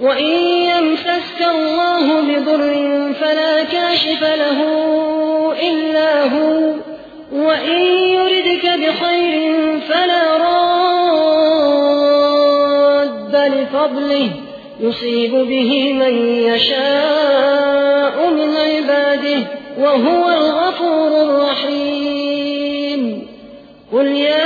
وإن يمسسك الله بضر فلا كاشف له إلا هو وإن يردك بخير فلا راد لفضله يصيب به من يشاء من عباده وهو الغفور الرحيم. قل يا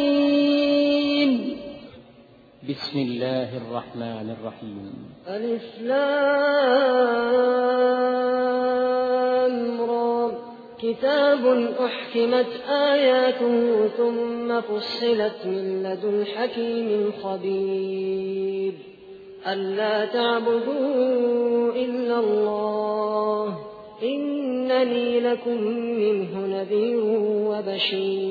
بسم الله الرحمن الرحيم. ألف لام كتاب أحكمت آياته ثم فصلت من لدن حكيم خبير. ألا تعبدوا إلا الله. إنني لكم منه نذير وبشير.